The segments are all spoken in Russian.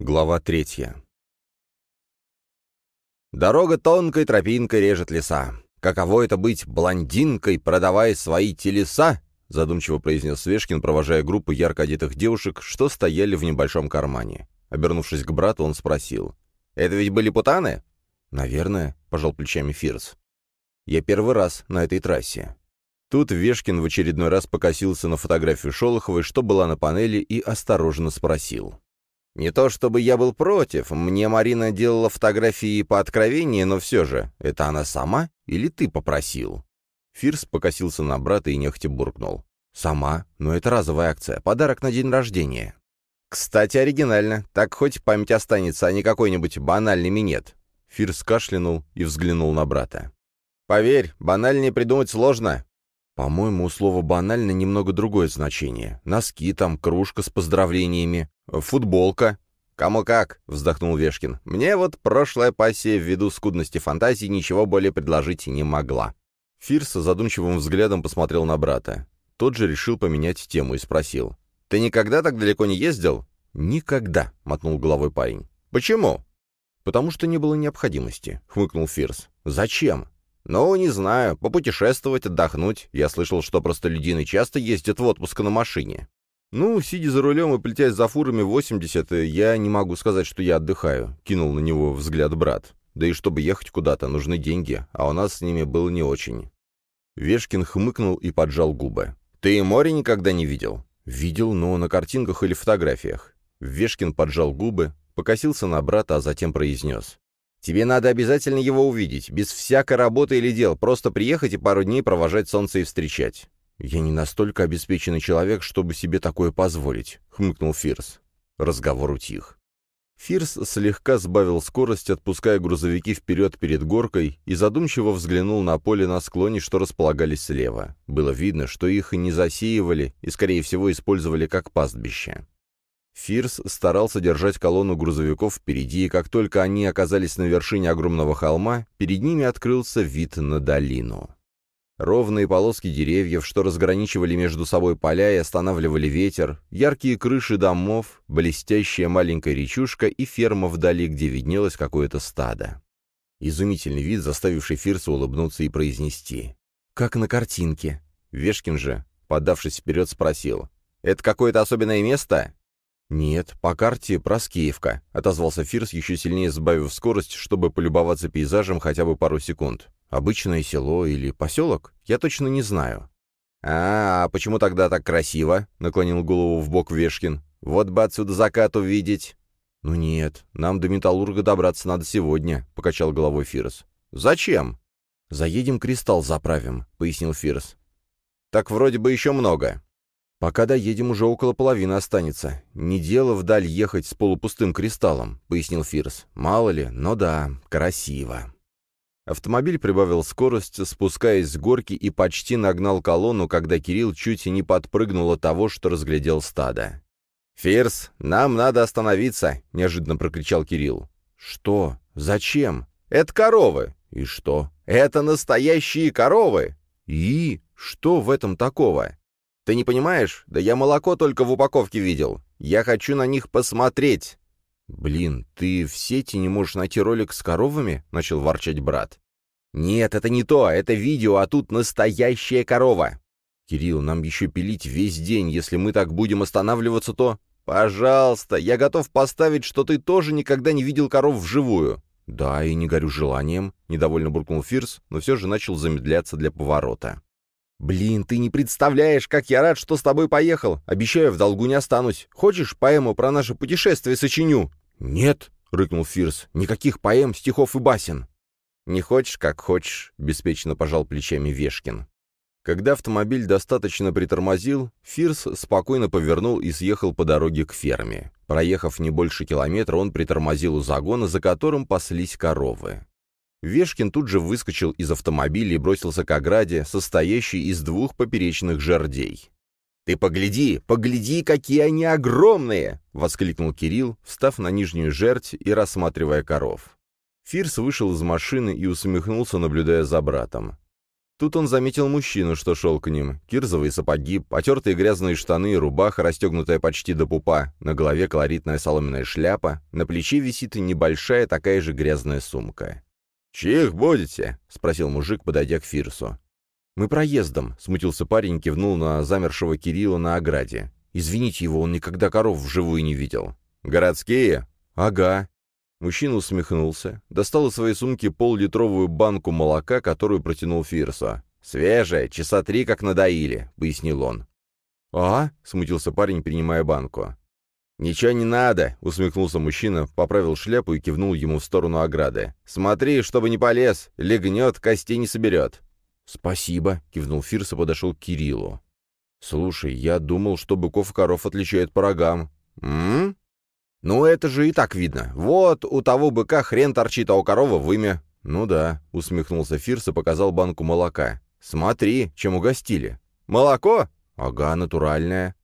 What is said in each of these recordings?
Глава третья. Дорога тонкой тропинкой режет леса. Каково это быть блондинкой, продавая свои телеса? Задумчиво произнес Свешкин, провожая группу ярко одетых девушек, что стояли в небольшом кармане. Обернувшись к брату, он спросил. «Это ведь были путаны?» «Наверное», — пожал плечами Фирс. «Я первый раз на этой трассе». Тут Вешкин в очередной раз покосился на фотографию Шолоховой, что была на панели, и осторожно спросил. Не то чтобы я был против, мне Марина делала фотографии по откровению, но все же, это она сама или ты попросил?» Фирс покосился на брата и нехотя буркнул. «Сама, но это разовая акция, подарок на день рождения». «Кстати, оригинально, так хоть память останется, а не какой-нибудь банальный минет». Фирс кашлянул и взглянул на брата. «Поверь, банальнее придумать сложно. По-моему, у слова «банально» немного другое значение. Носки там, кружка с поздравлениями, футболка. «Кому как», — вздохнул Вешкин. «Мне вот прошлая пассия ввиду скудности фантазии ничего более предложить не могла». Фирс задумчивым взглядом посмотрел на брата. Тот же решил поменять тему и спросил. «Ты никогда так далеко не ездил?» «Никогда», — мотнул головой парень. «Почему?» «Потому что не было необходимости», — хмыкнул Фирс. «Зачем? «Ну, не знаю. Попутешествовать, отдохнуть. Я слышал, что простолюдины часто ездят в отпуск на машине». «Ну, сидя за рулем и плетясь за фурами 80, я не могу сказать, что я отдыхаю», — кинул на него взгляд брат. «Да и чтобы ехать куда-то, нужны деньги, а у нас с ними было не очень». Вешкин хмыкнул и поджал губы. «Ты море никогда не видел?» «Видел, но на картинках или фотографиях». Вешкин поджал губы, покосился на брата, а затем произнес. Тебе надо обязательно его увидеть, без всякой работы или дел, просто приехать и пару дней провожать солнце и встречать». «Я не настолько обеспеченный человек, чтобы себе такое позволить», — хмыкнул Фирс. Разговор утих. Фирс слегка сбавил скорость, отпуская грузовики вперед перед горкой, и задумчиво взглянул на поле на склоне, что располагались слева. Было видно, что их не засеивали, и, скорее всего, использовали как пастбище. Фирс старался держать колонну грузовиков впереди, и как только они оказались на вершине огромного холма, перед ними открылся вид на долину. Ровные полоски деревьев, что разграничивали между собой поля и останавливали ветер, яркие крыши домов, блестящая маленькая речушка и ферма вдали, где виднелось какое-то стадо. Изумительный вид, заставивший Фирса улыбнуться и произнести. «Как на картинке». Вешкин же, подавшись вперед, спросил. «Это какое-то особенное место?» «Нет, по карте Проскеевка», — отозвался Фирс, еще сильнее сбавив скорость, чтобы полюбоваться пейзажем хотя бы пару секунд. «Обычное село или поселок? Я точно не знаю». «А, а почему тогда так красиво?» — наклонил голову в бок Вешкин. «Вот бы отсюда закат увидеть». «Ну нет, нам до Металлурга добраться надо сегодня», — покачал головой Фирс. «Зачем?» «Заедем кристалл заправим», — пояснил Фирс. «Так вроде бы еще много». «Пока доедем, уже около половины останется. Не дело вдаль ехать с полупустым кристаллом», — пояснил Фирс. «Мало ли, но да, красиво». Автомобиль прибавил скорость, спускаясь с горки, и почти нагнал колонну, когда Кирилл чуть не подпрыгнул от того, что разглядел стадо. «Фирс, нам надо остановиться!» — неожиданно прокричал Кирилл. «Что? Зачем?» «Это коровы!» «И что?» «Это настоящие коровы!» «И? Что в этом такого?» Ты не понимаешь? Да я молоко только в упаковке видел. Я хочу на них посмотреть». «Блин, ты в сети не можешь найти ролик с коровами?» — начал ворчать брат. «Нет, это не то, это видео, а тут настоящая корова». «Кирилл, нам еще пилить весь день, если мы так будем останавливаться, то...» «Пожалуйста, я готов поставить, что ты тоже никогда не видел коров вживую». «Да, и не горю желанием», — недовольно буркнул Фирс, но все же начал замедляться для поворота. «Блин, ты не представляешь, как я рад, что с тобой поехал. Обещаю, в долгу не останусь. Хочешь, поэму про наше путешествие сочиню?» «Нет», — рыкнул Фирс, — «никаких поэм, стихов и басен». «Не хочешь, как хочешь», — беспечно пожал плечами Вешкин. Когда автомобиль достаточно притормозил, Фирс спокойно повернул и съехал по дороге к ферме. Проехав не больше километра, он притормозил у загона, за которым паслись коровы. Вешкин тут же выскочил из автомобиля и бросился к ограде, состоящей из двух поперечных жердей. «Ты погляди, погляди, какие они огромные!» — воскликнул Кирилл, встав на нижнюю жердь и рассматривая коров. Фирс вышел из машины и усмехнулся, наблюдая за братом. Тут он заметил мужчину, что шел к ним. Кирзовые сапоги, потертые грязные штаны и рубаха, расстегнутая почти до пупа, на голове колоритная соломенная шляпа, на плече висит небольшая такая же грязная сумка. «Чьих будете?» — спросил мужик, подойдя к Фирсу. «Мы проездом», — смутился парень и кивнул на замершего Кирилла на ограде. «Извините его, он никогда коров вживую не видел». «Городские?» «Ага». Мужчина усмехнулся, достал из своей сумки пол-литровую банку молока, которую протянул Фирсу. «Свежая, часа три как надоили», — пояснил он. «А?» — смутился парень, принимая банку. «Ничего не надо», — усмехнулся мужчина, поправил шляпу и кивнул ему в сторону ограды. «Смотри, чтобы не полез, легнет, костей не соберет». «Спасибо», — кивнул Фирс и подошел к Кириллу. «Слушай, я думал, что быков и коров отличают по рогам». «М? «Ну, это же и так видно. Вот у того быка хрен торчит, а у коровы вымя». «Ну да», — усмехнулся Фирс и показал банку молока. «Смотри, чем угостили». «Молоко?» «Ага, натуральное».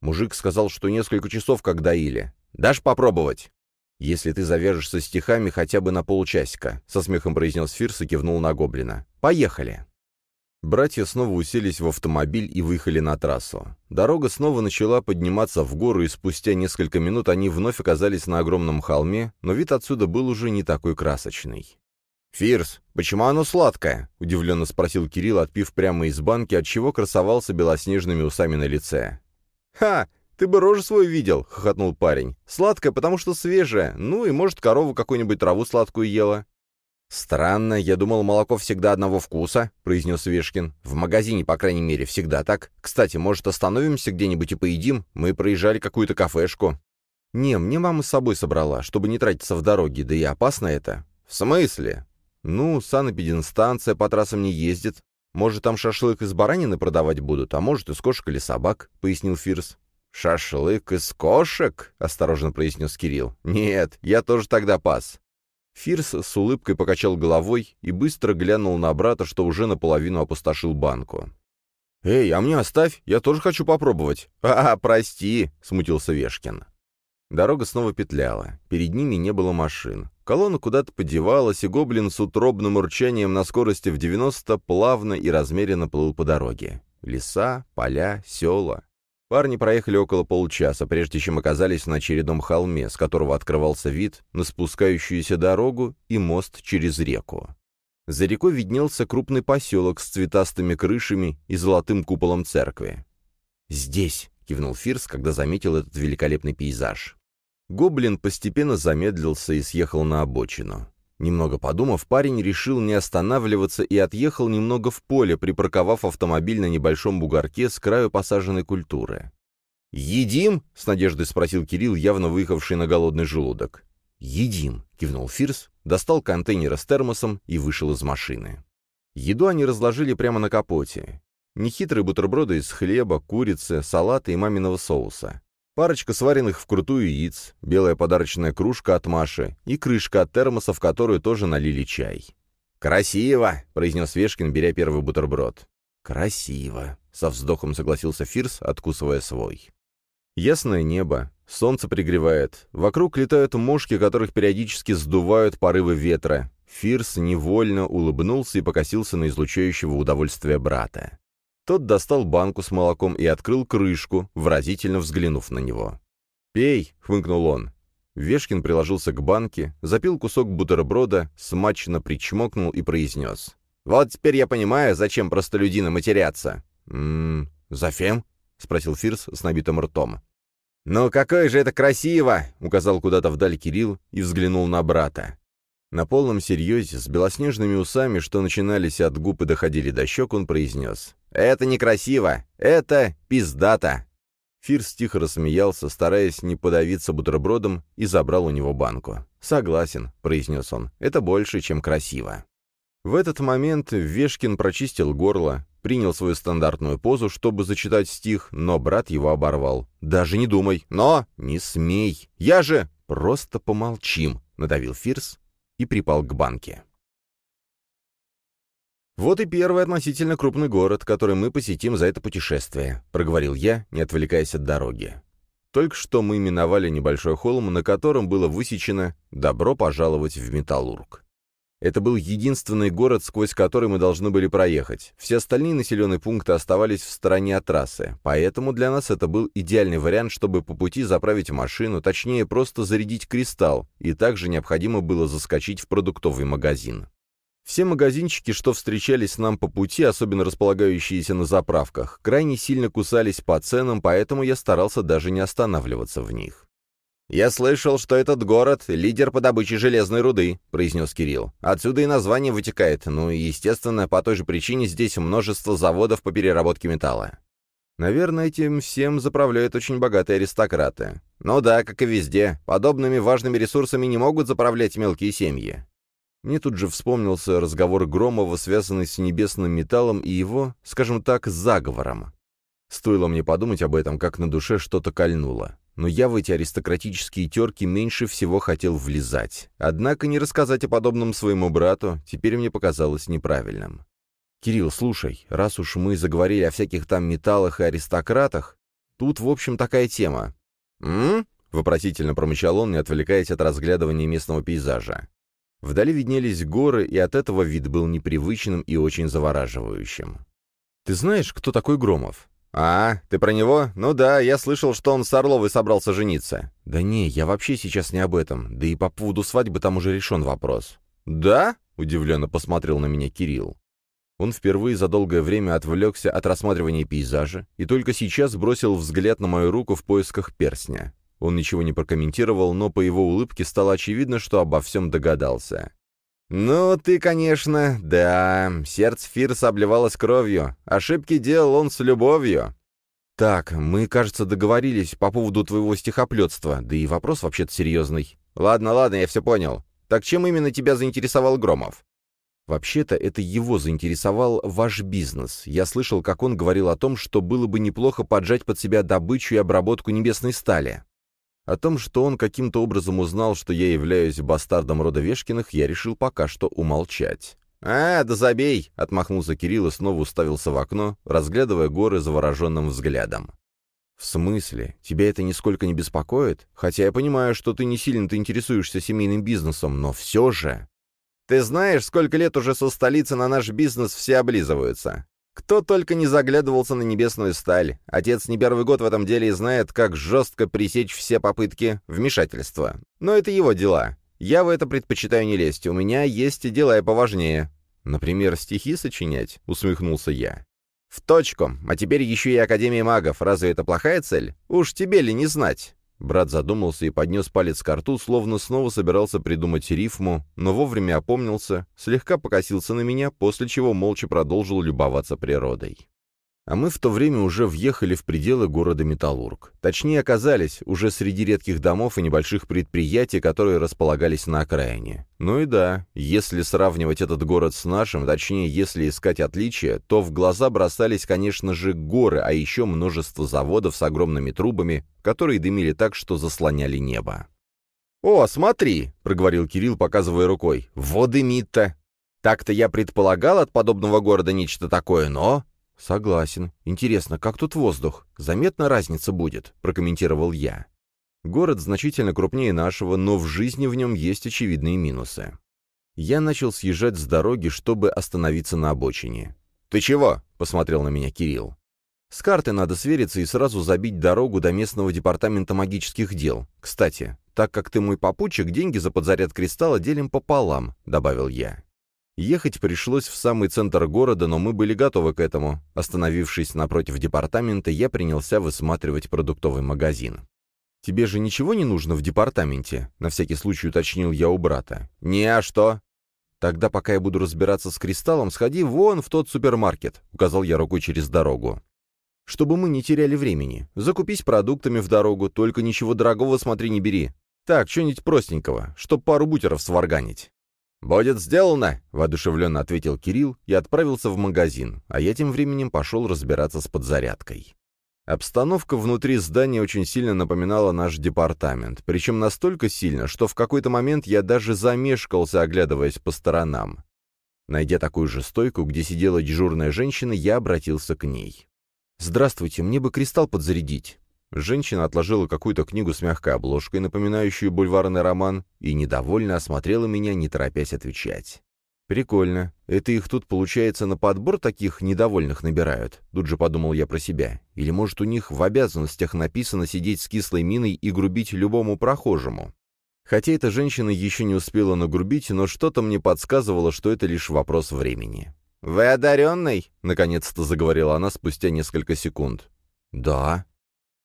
Мужик сказал, что несколько часов как доили. «Дашь попробовать?» «Если ты завяжешься стихами хотя бы на полчасика», — со смехом произнес Фирс и кивнул на гоблина. «Поехали». Братья снова уселись в автомобиль и выехали на трассу. Дорога снова начала подниматься в гору, и спустя несколько минут они вновь оказались на огромном холме, но вид отсюда был уже не такой красочный. «Фирс, почему оно сладкое?» — удивленно спросил Кирилл, отпив прямо из банки, отчего красовался белоснежными усами на лице. «Ха! Ты бы рожу свою видел!» — хохотнул парень. «Сладкое, потому что свежее. Ну и, может, корову какую-нибудь траву сладкую ела». «Странно, я думал, молоко всегда одного вкуса», — произнес Вешкин. «В магазине, по крайней мере, всегда так. Кстати, может, остановимся где-нибудь и поедим? Мы проезжали какую-то кафешку». «Не, мне мама с собой собрала, чтобы не тратиться в дороге, да и опасно это». «В смысле?» «Ну, санэпидинстанция по трассам не ездит. Может, там шашлык из баранины продавать будут, а может, из кошек или собак», — пояснил Фирс. «Шашлык из кошек?» — осторожно произнес Кирилл. «Нет, я тоже тогда пас». Фирс с улыбкой покачал головой и быстро глянул на брата, что уже наполовину опустошил банку. «Эй, а мне оставь, я тоже хочу попробовать». «А, прости», — смутился Вешкин. Дорога снова петляла. Перед ними не было машин. Колонна куда-то подевалась, и гоблин с утробным урчанием на скорости в 90 плавно и размеренно плыл по дороге. Леса, поля, села. Парни проехали около полчаса, прежде чем оказались на очередном холме, с которого открывался вид на спускающуюся дорогу и мост через реку. За рекой виднелся крупный поселок с цветастыми крышами и золотым куполом церкви. «Здесь», — кивнул Фирс, когда заметил этот великолепный пейзаж. Гоблин постепенно замедлился и съехал на обочину. Немного подумав, парень решил не останавливаться и отъехал немного в поле, припарковав автомобиль на небольшом бугорке с краю посаженной культуры. «Едим?» — с надеждой спросил Кирилл, явно выехавший на голодный желудок. «Едим», — кивнул Фирс, достал контейнер с термосом и вышел из машины. Еду они разложили прямо на капоте. Нехитрые бутерброды из хлеба, курицы, салата и маминого соуса. Парочка сваренных вкрутую яиц, белая подарочная кружка от Маши и крышка от термоса, в которую тоже налили чай. «Красиво!» — произнес Вешкин, беря первый бутерброд. «Красиво!» — со вздохом согласился Фирс, откусывая свой. Ясное небо, солнце пригревает, вокруг летают мушки, которых периодически сдувают порывы ветра. Фирс невольно улыбнулся и покосился на излучающего удовольствия брата. Тот достал банку с молоком и открыл крышку, выразительно взглянув на него. «Пей!» — хмыкнул он. Вешкин приложился к банке, запил кусок бутерброда, смачно причмокнул и произнес. «Вот теперь я понимаю, зачем простолюдины матерятся». «Ммм, зафем?» — спросил Фирс с набитым ртом. «Ну какое же это красиво!» — указал куда-то вдаль Кирилл и взглянул на брата. На полном серьезе, с белоснежными усами, что начинались от губ и доходили до щек, он произнес. «Это некрасиво! Это пиздата!» Фирс тихо рассмеялся, стараясь не подавиться бутербродом, и забрал у него банку. «Согласен», — произнес он, — «это больше, чем красиво». В этот момент Вешкин прочистил горло, принял свою стандартную позу, чтобы зачитать стих, но брат его оборвал. «Даже не думай! Но! Не смей! Я же...» «Просто помолчим!» — надавил Фирс и припал к банке. «Вот и первый относительно крупный город, который мы посетим за это путешествие», — проговорил я, не отвлекаясь от дороги. Только что мы миновали небольшой холм, на котором было высечено «Добро пожаловать в Металлург». Это был единственный город, сквозь который мы должны были проехать. Все остальные населенные пункты оставались в стороне от трассы, поэтому для нас это был идеальный вариант, чтобы по пути заправить машину, точнее просто зарядить кристалл, и также необходимо было заскочить в продуктовый магазин. Все магазинчики, что встречались нам по пути, особенно располагающиеся на заправках, крайне сильно кусались по ценам, поэтому я старался даже не останавливаться в них. «Я слышал, что этот город — лидер по добыче железной руды», — произнес Кирилл. «Отсюда и название вытекает. Ну и, естественно, по той же причине здесь множество заводов по переработке металла». Наверное, этим всем заправляют очень богатые аристократы. Ну да, как и везде, подобными важными ресурсами не могут заправлять мелкие семьи. Мне тут же вспомнился разговор Громова, связанный с небесным металлом и его, скажем так, заговором. Стоило мне подумать об этом, как на душе что-то кольнуло но я в эти аристократические терки меньше всего хотел влезать. Однако не рассказать о подобном своему брату теперь мне показалось неправильным. «Кирилл, слушай, раз уж мы заговорили о всяких там металлах и аристократах, тут, в общем, такая тема». «М?», вопросительно промычал он, не отвлекаясь от разглядывания местного пейзажа. Вдали виднелись горы, и от этого вид был непривычным и очень завораживающим. «Ты знаешь, кто такой Громов?» «А, ты про него? Ну да, я слышал, что он с Орловой собрался жениться». «Да не, я вообще сейчас не об этом. Да и по поводу свадьбы там уже решен вопрос». «Да?» — удивленно посмотрел на меня Кирилл. Он впервые за долгое время отвлекся от рассматривания пейзажа и только сейчас бросил взгляд на мою руку в поисках перстня. Он ничего не прокомментировал, но по его улыбке стало очевидно, что обо всем догадался. «Ну, ты, конечно, да. Сердце Фирса обливалось кровью. Ошибки делал он с любовью». «Так, мы, кажется, договорились по поводу твоего стихоплетства, да и вопрос вообще-то серьезный». «Ладно, ладно, я все понял. Так чем именно тебя заинтересовал Громов?» «Вообще-то это его заинтересовал ваш бизнес. Я слышал, как он говорил о том, что было бы неплохо поджать под себя добычу и обработку небесной стали. О том, что он каким-то образом узнал, что я являюсь бастардом рода Вешкиных, я решил пока что умолчать. «А, да забей!» — отмахнулся Кирилл и снова уставился в окно, разглядывая горы завороженным взглядом. «В смысле? Тебя это нисколько не беспокоит? Хотя я понимаю, что ты не сильно-то интересуешься семейным бизнесом, но все же...» «Ты знаешь, сколько лет уже со столицы на наш бизнес все облизываются? Кто только не заглядывался на небесную сталь. Отец не первый год в этом деле и знает, как жестко пресечь все попытки вмешательства. Но это его дела. Я в это предпочитаю не лезть. У меня есть дела и поважнее. Например, стихи сочинять, усмехнулся я. В точку. А теперь еще и Академия магов. Разве это плохая цель? Уж тебе ли не знать? Брат задумался и поднес палец к рту, словно снова собирался придумать рифму, но вовремя опомнился, слегка покосился на меня, после чего молча продолжил любоваться природой. А мы в то время уже въехали в пределы города Металлург. Точнее, оказались уже среди редких домов и небольших предприятий, которые располагались на окраине. Ну и да, если сравнивать этот город с нашим, точнее, если искать отличия, то в глаза бросались, конечно же, горы, а еще множество заводов с огромными трубами, которые дымили так, что заслоняли небо. «О, смотри!» — проговорил Кирилл, показывая рукой. «Во дымит-то!» Так-то я предполагал от подобного города нечто такое, но «Согласен. Интересно, как тут воздух? Заметна разница будет», — прокомментировал я. Город значительно крупнее нашего, но в жизни в нем есть очевидные минусы. Я начал съезжать с дороги, чтобы остановиться на обочине. «Ты чего?» — посмотрел на меня Кирилл. «С карты надо свериться и сразу забить дорогу до местного департамента магических дел. Кстати, так как ты мой попутчик, деньги за подзаряд кристалла делим пополам», — добавил я. Ехать пришлось в самый центр города, но мы были готовы к этому. Остановившись напротив департамента, я принялся высматривать продуктовый магазин. «Тебе же ничего не нужно в департаменте?» — на всякий случай уточнил я у брата. «Не, а что?» «Тогда, пока я буду разбираться с кристаллом, сходи вон в тот супермаркет», — указал я рукой через дорогу. «Чтобы мы не теряли времени. Закупись продуктами в дорогу, только ничего дорогого смотри не бери. Так, что-нибудь простенького, чтоб пару бутеров сварганить». «Будет сделано!» — воодушевленно ответил Кирилл и отправился в магазин, а я тем временем пошел разбираться с подзарядкой. Обстановка внутри здания очень сильно напоминала наш департамент, причем настолько сильно, что в какой-то момент я даже замешкался, оглядываясь по сторонам. Найдя такую же стойку, где сидела дежурная женщина, я обратился к ней. «Здравствуйте, мне бы кристалл подзарядить». Женщина отложила какую-то книгу с мягкой обложкой, напоминающую бульварный роман, и недовольно осмотрела меня, не торопясь отвечать. «Прикольно. Это их тут, получается, на подбор таких недовольных набирают?» Тут же подумал я про себя. Или, может, у них в обязанностях написано сидеть с кислой миной и грубить любому прохожему? Хотя эта женщина еще не успела нагрубить, но что-то мне подсказывало, что это лишь вопрос времени. «Вы одаренный?» — наконец-то заговорила она спустя несколько секунд. «Да».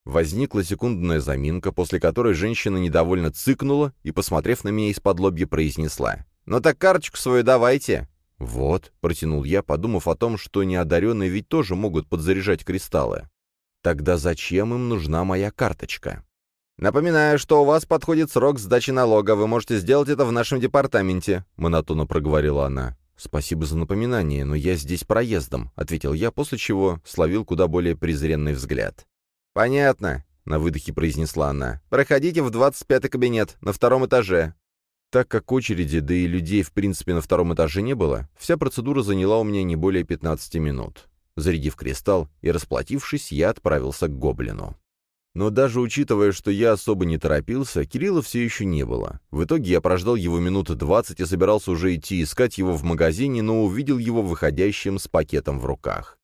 Возникла секундная заминка, после которой женщина недовольно цыкнула и, посмотрев на меня из-под лобья, произнесла. «Ну так карточку свою давайте». «Вот», — протянул я, подумав о том, что неодаренные ведь тоже могут подзаряжать кристаллы. «Тогда зачем им нужна моя карточка?» «Напоминаю, что у вас подходит срок сдачи налога, вы можете сделать это в нашем департаменте», — монотонно проговорила она. «Спасибо за напоминание, но я здесь проездом», — ответил я, после чего словил куда более презренный взгляд. «Понятно», — на выдохе произнесла она. «Проходите в 25-й кабинет, на втором этаже». Так как очереди, да и людей в принципе на втором этаже не было, вся процедура заняла у меня не более 15 минут. Зарядив кристалл и расплатившись, я отправился к гоблину. Но даже учитывая, что я особо не торопился, Кирилла все еще не было. В итоге я прождал его минуты двадцать и собирался уже идти искать его в магазине, но увидел его выходящим с пакетом в руках.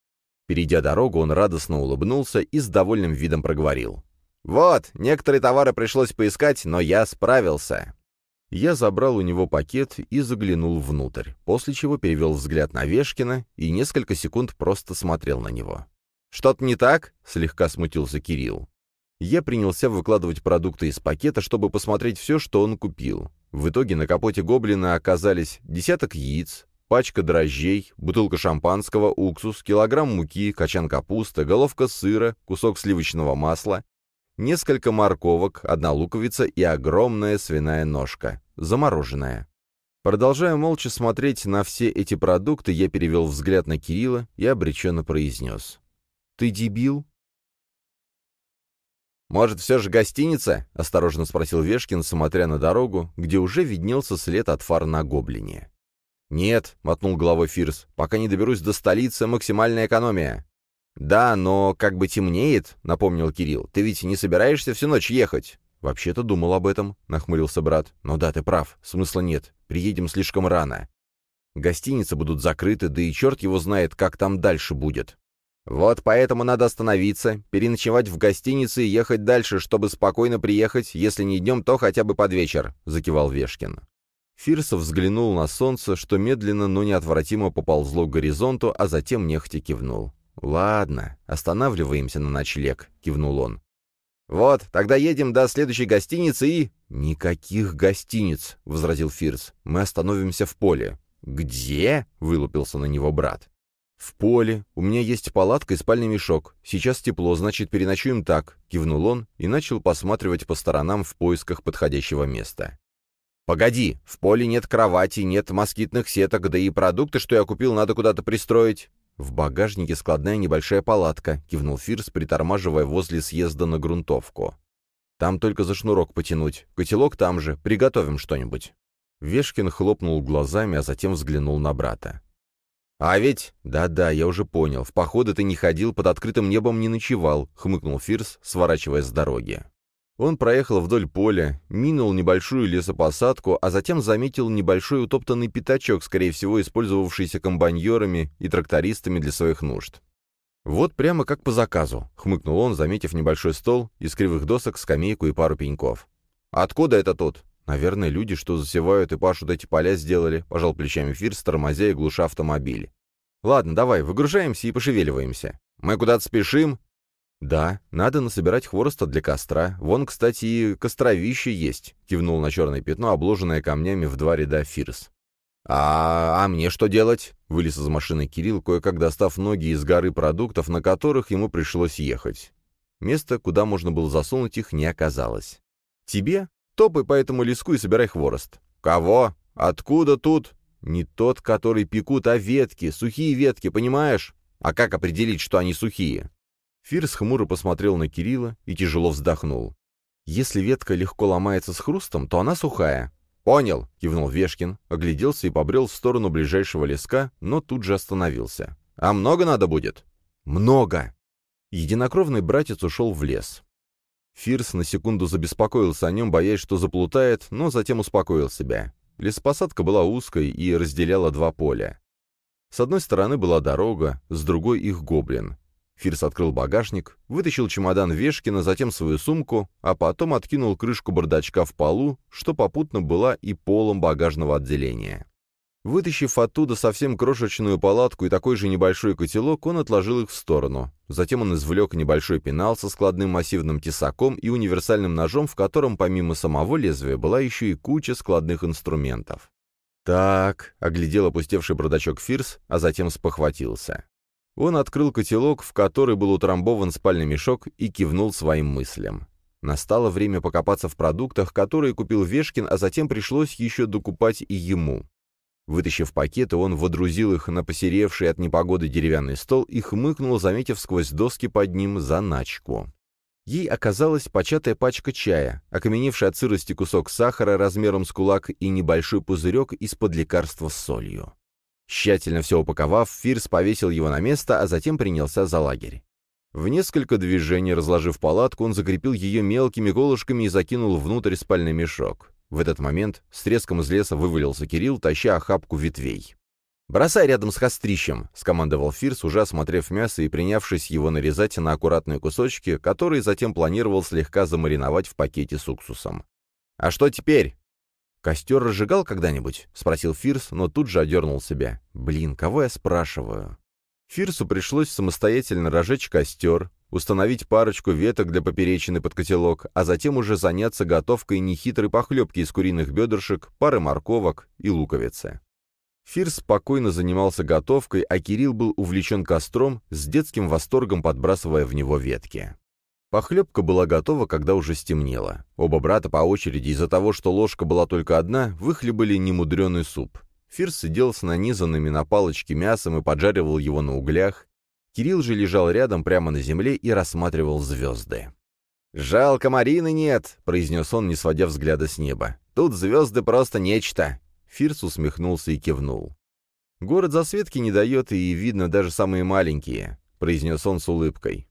Перейдя дорогу, он радостно улыбнулся и с довольным видом проговорил. «Вот, некоторые товары пришлось поискать, но я справился». Я забрал у него пакет и заглянул внутрь, после чего перевел взгляд на Вешкина и несколько секунд просто смотрел на него. «Что-то не так?» — слегка смутился Кирилл. Я принялся выкладывать продукты из пакета, чтобы посмотреть все, что он купил. В итоге на капоте гоблина оказались десяток яиц, пачка дрожжей, бутылка шампанского, уксус, килограмм муки, качан капусты, головка сыра, кусок сливочного масла, несколько морковок, одна луковица и огромная свиная ножка, замороженная. Продолжая молча смотреть на все эти продукты, я перевел взгляд на Кирилла и обреченно произнес. «Ты дебил?» «Может, все же гостиница?» — осторожно спросил Вешкин, смотря на дорогу, где уже виднелся след от фар на гоблине. «Нет», — мотнул головой Фирс, — «пока не доберусь до столицы, максимальная экономия». «Да, но как бы темнеет», — напомнил Кирилл. «Ты ведь не собираешься всю ночь ехать?» «Вообще-то думал об этом», — нахмурился брат. «Но да, ты прав, смысла нет. Приедем слишком рано. Гостиницы будут закрыты, да и черт его знает, как там дальше будет». «Вот поэтому надо остановиться, переночевать в гостинице и ехать дальше, чтобы спокойно приехать, если не днем, то хотя бы под вечер», — закивал Вешкин. Фирсов взглянул на солнце, что медленно, но неотвратимо поползло к горизонту, а затем нехотя кивнул. «Ладно, останавливаемся на ночлег», — кивнул он. «Вот, тогда едем до следующей гостиницы и...» «Никаких гостиниц», — возразил Фирс. «Мы остановимся в поле». «Где?» — вылупился на него брат. «В поле. У меня есть палатка и спальный мешок. Сейчас тепло, значит, переночуем так», — кивнул он и начал посматривать по сторонам в поисках подходящего места. «Погоди, в поле нет кровати, нет москитных сеток, да и продукты, что я купил, надо куда-то пристроить». «В багажнике складная небольшая палатка», — кивнул Фирс, притормаживая возле съезда на грунтовку. «Там только за шнурок потянуть. Котелок там же. Приготовим что-нибудь». Вешкин хлопнул глазами, а затем взглянул на брата. «А ведь...» «Да-да, я уже понял. В походы ты не ходил, под открытым небом не ночевал», — хмыкнул Фирс, сворачивая с дороги. Он проехал вдоль поля, минул небольшую лесопосадку, а затем заметил небольшой утоптанный пятачок, скорее всего, использовавшийся комбайнерами и трактористами для своих нужд. «Вот прямо как по заказу», — хмыкнул он, заметив небольшой стол из кривых досок, скамейку и пару пеньков. «Откуда это тут?» «Наверное, люди, что засевают и пашут эти поля, сделали», — пожал плечами Фирс, тормозя и глуша автомобиль. «Ладно, давай, выгружаемся и пошевеливаемся. Мы куда-то спешим?» «Да, надо насобирать хвороста для костра. Вон, кстати, и костровище есть», — кивнул на черное пятно, обложенное камнями в два ряда фирс. «А, а мне что делать?» — вылез из машины Кирилл, кое-как достав ноги из горы продуктов, на которых ему пришлось ехать. Места, куда можно было засунуть их, не оказалось. «Тебе? Топай по этому леску и собирай хворост». «Кого? Откуда тут?» «Не тот, который пекут, а ветки, сухие ветки, понимаешь? А как определить, что они сухие?» Фирс хмуро посмотрел на Кирилла и тяжело вздохнул. «Если ветка легко ломается с хрустом, то она сухая». «Понял», — кивнул Вешкин, огляделся и побрел в сторону ближайшего леска, но тут же остановился. «А много надо будет?» «Много!» Единокровный братец ушел в лес. Фирс на секунду забеспокоился о нем, боясь, что заплутает, но затем успокоил себя. Лесопосадка была узкой и разделяла два поля. С одной стороны была дорога, с другой их гоблин. Фирс открыл багажник, вытащил чемодан Вешкина, затем свою сумку, а потом откинул крышку бардачка в полу, что попутно была и полом багажного отделения. Вытащив оттуда совсем крошечную палатку и такой же небольшой котелок, он отложил их в сторону. Затем он извлек небольшой пенал со складным массивным тесаком и универсальным ножом, в котором помимо самого лезвия была еще и куча складных инструментов. «Так», — оглядел опустевший бардачок Фирс, а затем спохватился. Он открыл котелок, в который был утрамбован спальный мешок, и кивнул своим мыслям. Настало время покопаться в продуктах, которые купил Вешкин, а затем пришлось еще докупать и ему. Вытащив пакеты, он водрузил их на посеревший от непогоды деревянный стол и хмыкнул, заметив сквозь доски под ним заначку. Ей оказалась початая пачка чая, окаменевший от сырости кусок сахара размером с кулак и небольшой пузырек из-под лекарства с солью. Тщательно все упаковав, Фирс повесил его на место, а затем принялся за лагерь. В несколько движений, разложив палатку, он закрепил ее мелкими голышками и закинул внутрь спальный мешок. В этот момент с треском из леса вывалился Кирилл, таща охапку ветвей. «Бросай рядом с кострищем», — скомандовал Фирс, уже осмотрев мясо и принявшись его нарезать на аккуратные кусочки, которые затем планировал слегка замариновать в пакете с уксусом. «А что теперь?» «Костер разжигал когда-нибудь?» — спросил Фирс, но тут же одернул себя. «Блин, кого я спрашиваю?» Фирсу пришлось самостоятельно разжечь костер, установить парочку веток для поперечины под котелок, а затем уже заняться готовкой нехитрой похлебки из куриных бедрышек, пары морковок и луковицы. Фирс спокойно занимался готовкой, а Кирилл был увлечен костром, с детским восторгом подбрасывая в него ветки. Похлебка была готова, когда уже стемнело. Оба брата по очереди из-за того, что ложка была только одна, выхлебали немудреный суп. Фирс сидел с нанизанными на палочки мясом и поджаривал его на углях, Кирилл же лежал рядом прямо на земле и рассматривал звезды. «Жалко, Марины нет», — произнес он, не сводя взгляда с неба. «Тут звезды просто нечто». Фирс усмехнулся и кивнул. «Город засветки не дает, и видно даже самые маленькие», — произнес он с улыбкой.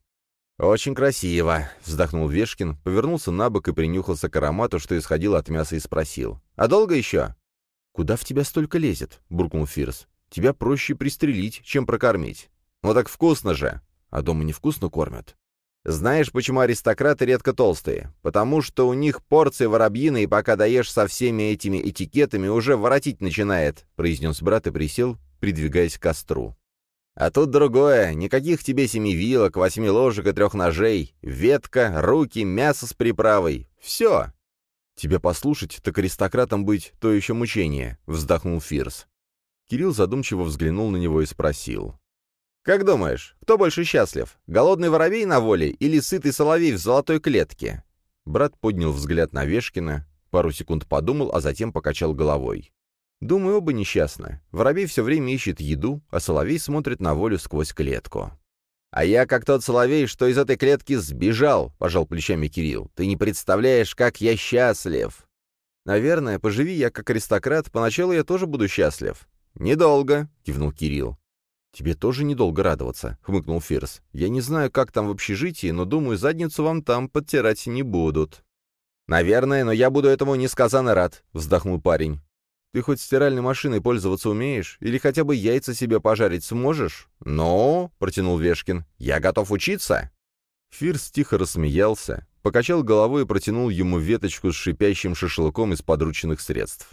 «Очень красиво», — вздохнул Вешкин, повернулся на бок и принюхался к аромату, что исходило от мяса, и спросил. «А долго еще?» «Куда в тебя столько лезет?» — буркнул Фирс. «Тебя проще пристрелить, чем прокормить». «Ну так вкусно же!» А дома невкусно кормят. Знаешь, почему аристократы редко толстые? Потому что у них порции воробьины, и пока даешь со всеми этими этикетами, уже воротить начинает», — произнес брат и присел, придвигаясь к костру. «А тут другое. Никаких тебе семи вилок, восьми ложек и трех ножей. Ветка, руки, мясо с приправой. Все!» «Тебе послушать, так аристократом быть — то еще мучение», — вздохнул Фирс. Кирилл задумчиво взглянул на него и спросил. «Как думаешь, кто больше счастлив? Голодный воробей на воле или сытый соловей в золотой клетке?» Брат поднял взгляд на Вешкина, пару секунд подумал, а затем покачал головой. «Думаю, оба несчастны. Воробей все время ищет еду, а соловей смотрит на волю сквозь клетку». «А я как тот соловей, что из этой клетки сбежал», — пожал плечами Кирилл. «Ты не представляешь, как я счастлив!» «Наверное, поживи я как аристократ, поначалу я тоже буду счастлив». «Недолго», — кивнул Кирилл. «Тебе тоже недолго радоваться», — хмыкнул Фирс. «Я не знаю, как там в общежитии, но, думаю, задницу вам там подтирать не будут». «Наверное, но я буду этому несказанно рад», — вздохнул парень. «Ты хоть стиральной машиной пользоваться умеешь? Или хотя бы яйца себе пожарить сможешь?» «Ну», — протянул Вешкин, — «я готов учиться». Фирс тихо рассмеялся, покачал головой и протянул ему веточку с шипящим шашлыком из подручных средств.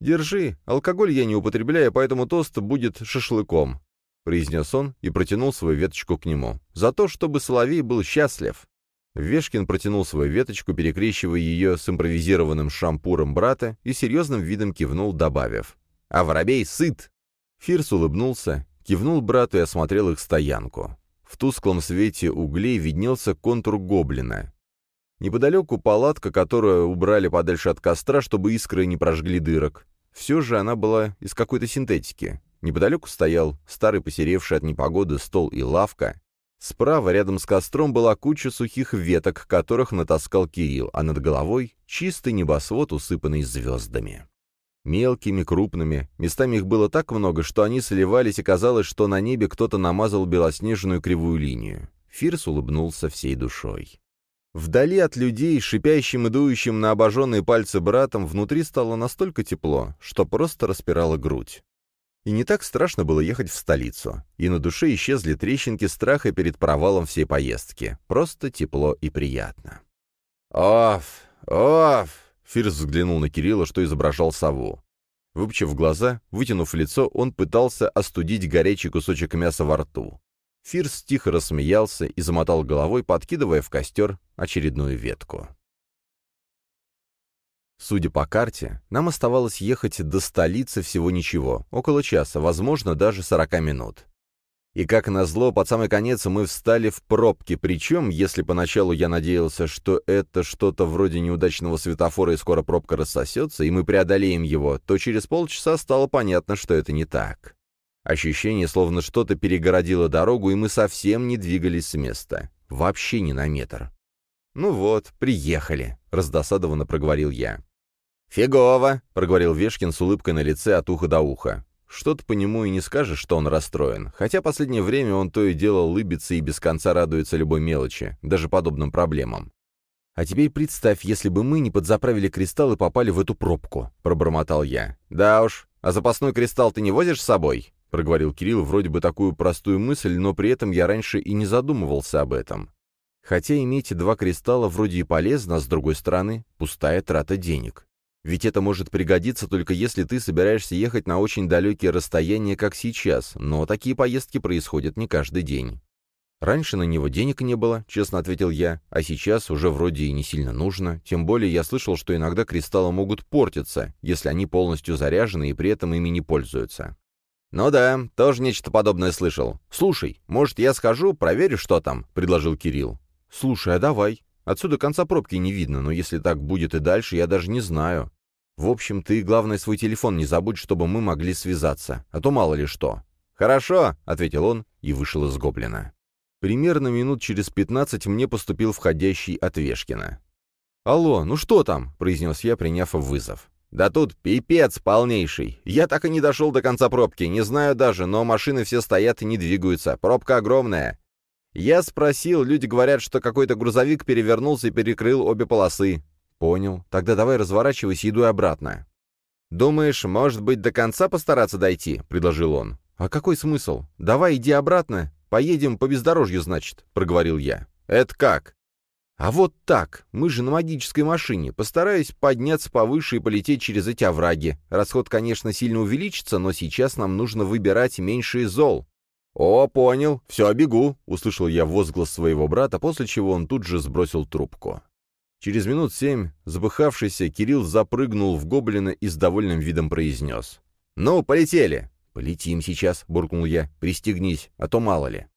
«Держи, алкоголь я не употребляю, поэтому тост будет шашлыком произнес он и протянул свою веточку к нему. «За то, чтобы Соловей был счастлив!» Вешкин протянул свою веточку, перекрещивая ее с импровизированным шампуром брата и серьезным видом кивнул, добавив. «А воробей сыт!» Фирс улыбнулся, кивнул брату и осмотрел их стоянку. В тусклом свете углей виднелся контур гоблина. Неподалеку палатка, которую убрали подальше от костра, чтобы искры не прожгли дырок. Все же она была из какой-то синтетики. Неподалеку стоял старый посеревший от непогоды стол и лавка. Справа, рядом с костром, была куча сухих веток, которых натаскал Кирилл, а над головой — чистый небосвод, усыпанный звездами. Мелкими, крупными, местами их было так много, что они сливались, и казалось, что на небе кто-то намазал белоснежную кривую линию. Фирс улыбнулся всей душой. Вдали от людей, шипящим и дующим на обожженные пальцы братом, внутри стало настолько тепло, что просто распирало грудь. И не так страшно было ехать в столицу, и на душе исчезли трещинки страха перед провалом всей поездки. Просто тепло и приятно. «Оф! Оф!» — Фирс взглянул на Кирилла, что изображал сову. Выпчив глаза, вытянув лицо, он пытался остудить горячий кусочек мяса во рту. Фирс тихо рассмеялся и замотал головой, подкидывая в костер очередную ветку. Судя по карте, нам оставалось ехать до столицы всего ничего, около часа, возможно, даже сорока минут. И как назло, под самый конец мы встали в пробки, причем, если поначалу я надеялся, что это что-то вроде неудачного светофора и скоро пробка рассосется, и мы преодолеем его, то через полчаса стало понятно, что это не так. Ощущение, словно что-то перегородило дорогу, и мы совсем не двигались с места. Вообще не на метр. «Ну вот, приехали», — раздосадованно проговорил я. «Фигово», — проговорил Вешкин с улыбкой на лице от уха до уха. Что-то по нему и не скажешь, что он расстроен, хотя последнее время он то и дело улыбится и без конца радуется любой мелочи, даже подобным проблемам. «А теперь представь, если бы мы не подзаправили кристалл и попали в эту пробку», — пробормотал я. «Да уж, а запасной кристалл ты не возишь с собой?» — проговорил Кирилл вроде бы такую простую мысль, но при этом я раньше и не задумывался об этом. Хотя иметь два кристалла вроде и полезно, а с другой стороны, пустая трата денег. Ведь это может пригодиться только если ты собираешься ехать на очень далекие расстояния, как сейчас, но такие поездки происходят не каждый день. «Раньше на него денег не было», — честно ответил я, «а сейчас уже вроде и не сильно нужно, тем более я слышал, что иногда кристаллы могут портиться, если они полностью заряжены и при этом ими не пользуются. «Ну да, тоже нечто подобное слышал. Слушай, может, я схожу, проверю, что там?» — предложил Кирилл. «Слушай, а давай. Отсюда конца пробки не видно, но если так будет и дальше, я даже не знаю. В общем, ты, главное, свой телефон не забудь, чтобы мы могли связаться, а то мало ли что». «Хорошо», — ответил он и вышел из Гоблина. Примерно минут через пятнадцать мне поступил входящий от Вешкина. «Алло, ну что там?» — произнес я, приняв вызов. «Да тут пипец полнейший. Я так и не дошел до конца пробки, не знаю даже, но машины все стоят и не двигаются. Пробка огромная. Я спросил, люди говорят, что какой-то грузовик перевернулся и перекрыл обе полосы. Понял. Тогда давай разворачивайся и иду обратно. «Думаешь, может быть, до конца постараться дойти?» — предложил он. «А какой смысл? Давай иди обратно. Поедем по бездорожью, значит», — проговорил я. «Это как?» А вот так, мы же на магической машине, постараюсь подняться повыше и полететь через эти овраги. Расход, конечно, сильно увеличится, но сейчас нам нужно выбирать меньшие зол. «О, понял, все, бегу», — услышал я возглас своего брата, после чего он тут же сбросил трубку. Через минут семь, запыхавшийся, Кирилл запрыгнул в гоблина и с довольным видом произнес. «Ну, полетели!» «Полетим сейчас», — буркнул я. «Пристегнись, а то мало ли».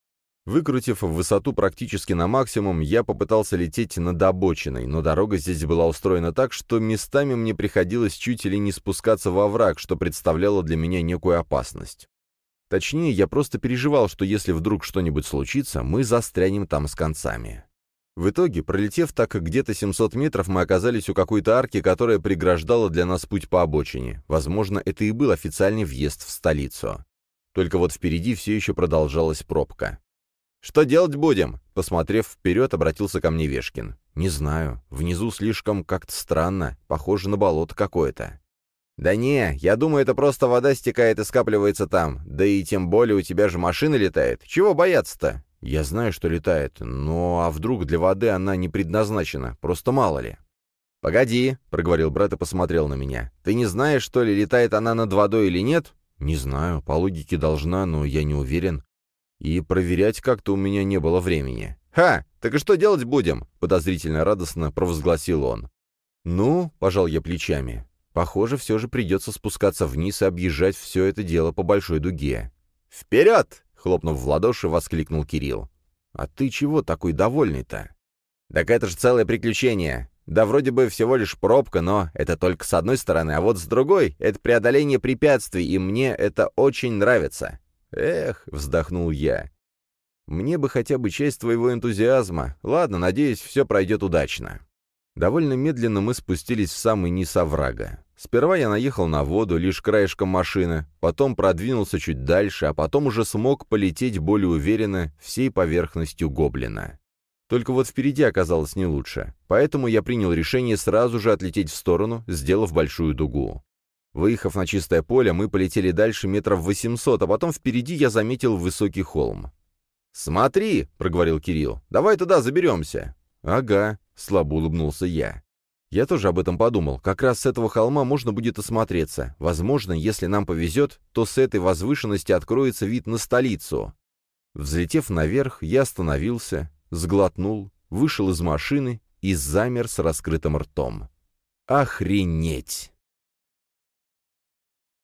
Выкрутив высоту практически на максимум, я попытался лететь над обочиной, но дорога здесь была устроена так, что местами мне приходилось чуть или не спускаться во враг, что представляло для меня некую опасность. Точнее, я просто переживал, что если вдруг что-нибудь случится, мы застрянем там с концами. В итоге, пролетев так где-то 700 метров, мы оказались у какой-то арки, которая преграждала для нас путь по обочине. Возможно, это и был официальный въезд в столицу. Только вот впереди все еще продолжалась пробка. «Что делать будем?» Посмотрев вперед, обратился ко мне Вешкин. «Не знаю. Внизу слишком как-то странно. Похоже на болото какое-то». «Да не, я думаю, это просто вода стекает и скапливается там. Да и тем более у тебя же машина летает. Чего бояться-то?» «Я знаю, что летает, но а вдруг для воды она не предназначена? Просто мало ли». «Погоди», — проговорил брат и посмотрел на меня. «Ты не знаешь, что ли, летает она над водой или нет?» «Не знаю. По логике должна, но я не уверен и проверять как-то у меня не было времени. «Ха! Так и что делать будем?» — подозрительно радостно провозгласил он. «Ну», — пожал я плечами, — «похоже, все же придется спускаться вниз и объезжать все это дело по большой дуге». «Вперед!» — хлопнув в ладоши, воскликнул Кирилл. «А ты чего такой довольный-то?» «Так это же целое приключение. Да вроде бы всего лишь пробка, но это только с одной стороны, а вот с другой — это преодоление препятствий, и мне это очень нравится. «Эх», — вздохнул я. «Мне бы хотя бы часть твоего энтузиазма. Ладно, надеюсь, все пройдет удачно». Довольно медленно мы спустились в самый низ оврага. Сперва я наехал на воду лишь краешком машины, потом продвинулся чуть дальше, а потом уже смог полететь более уверенно всей поверхностью гоблина. Только вот впереди оказалось не лучше. Поэтому я принял решение сразу же отлететь в сторону, сделав большую дугу. Выехав на чистое поле, мы полетели дальше метров 800, а потом впереди я заметил высокий холм. «Смотри!» — проговорил Кирилл. «Давай туда заберемся!» «Ага», — слабо улыбнулся я. Я тоже об этом подумал. Как раз с этого холма можно будет осмотреться. Возможно, если нам повезет, то с этой возвышенности откроется вид на столицу. Взлетев наверх, я остановился, сглотнул, вышел из машины и замер с раскрытым ртом. Охренеть!